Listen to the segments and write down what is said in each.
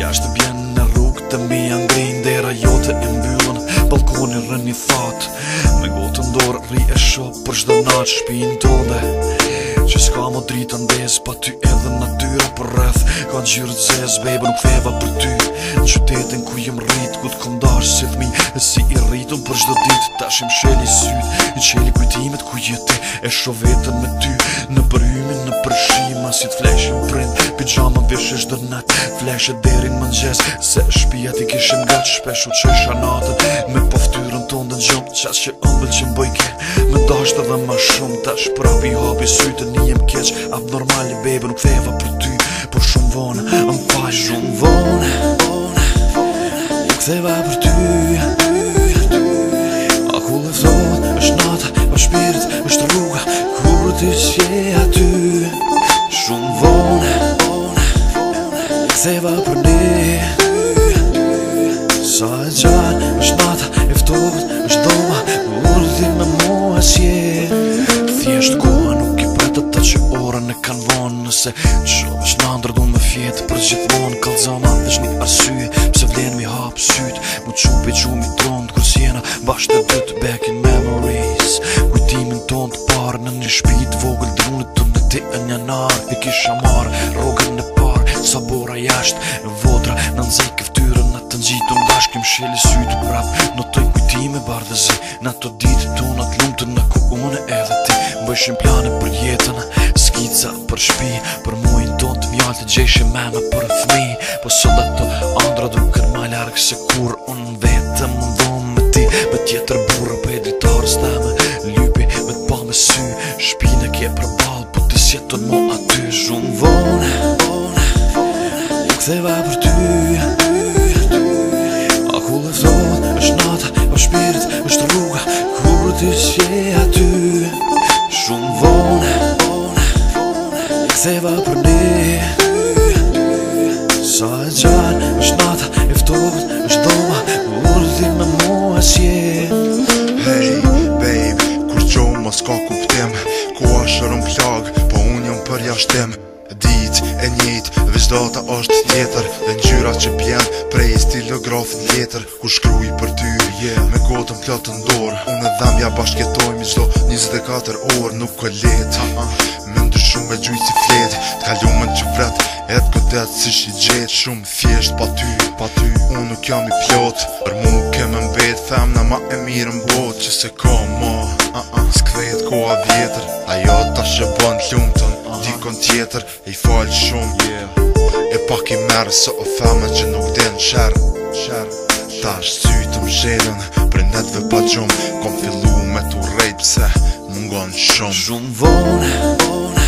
jashtë bjen në rrugë të mi angrin Dera jote e mbyllën, balkoni rën një fat Me gotë ndorë rri e shopë për shdo natë shpinë tonde Që s'ka më dritë ndes, pa ty edhe natyra për rreth Ka gjyrë të zes, bebe nuk feva për ty Në qytetin ku jem rritë, ku t'kom dashë si thmi E si i rritëm për shdo ditë, ta shim sheli sytë I qeli kujtimet ku jeti, e shovetën me ty Në përymin në si t'flesh Print, pijama vishesh dhe nat Flesh derin më njës Se shpijat i kishim gat Shpesh u qesha natët Me poftyrën ton dhe njëm Qas që ëmbël që mbojke Me dasht edhe ma shumë Tash pravi hobi syte Njëm keq Abnormali baby nuk theva për ty Por shumë vonë Më pa shumë vonë Nuk theva për ty Se për ne Sa e gjatë është natë Eftohët vtohët është doma Më urë dhirë në mojë Thjeshtë kohë nuk i përta të që ore në kanë vonë Nëse që është në ndërë du me fjetë për gjithë vonë Kalë zonë atë është një asyë Pse vlenë mi hapë sytë Mu qupi u pe që mi tronë të kërës jena Bashë të dëtë back in memories Kujtimin tonë të parë në një shpitë Vogël drunë të në të të një narë E kisha marë rogën në parë Sa bora jasht e vodra Në nëzaj ke ftyrën Në të nëzitë në bashkë Këm shëllë sytë prap Në të në kujti me bardhe Në të ditë të në të lumë të në ku une edhe ti Më bëjshin plane për jetën Skica për shpi Për mojnë do të vjallë të gjeshe me me për fmi Po së dhe të andra duke në ma larkë Se kur unë vetëm më dhomë me ti Me tjetër burë për edritarës të me Lypi me të pa me sy Shpine ke për balë Po të sjetë të në ktheva për mi Sa e gjarë, është natë, eftohët, është doma Urdi me mua si Hey, babe, kur qohë më s'ka kuptim Ku është rëm plagë, po unë jam për jashtim Dit e njit, vizdata është tjetër Dhe njyra që pjen, prej stilograf letër Ku shkruj për ty, yeah, me gotën të ndorë Unë e dhemja bashketojmë mi zdo 24 orë Nuk këllit, ha, ha shumë e gjujt si flet Të kalumen që vret të këtët si shi gjetë Shumë thjesht pa ty Pa ty Unë nuk jam i plot Për mu keme e mbet Them ma e mirë mbot Që se ka ma uh -uh. Skvet ko a vjetër Ajo ta shë bën t'lumë tën uh -huh. Dikon tjetër E i falë shumë yeah. E pak i merë Së o feme që nuk den shërë Shërë Ta është sytë më Pre pa gjumë Kom fillu me t'u rejtë pëse Mungon shumë Shumë vonë Vonë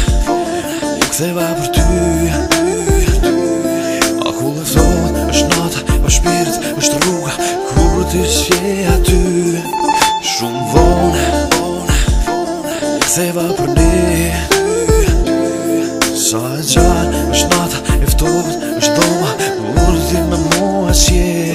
Ktheva për ty A ku dhe thot është nata është shpirët është rruga Kur ty që aty Shumë vonë Ktheva për ne Sa e gjatë është nata eftohet, është doma Kur ty me mua që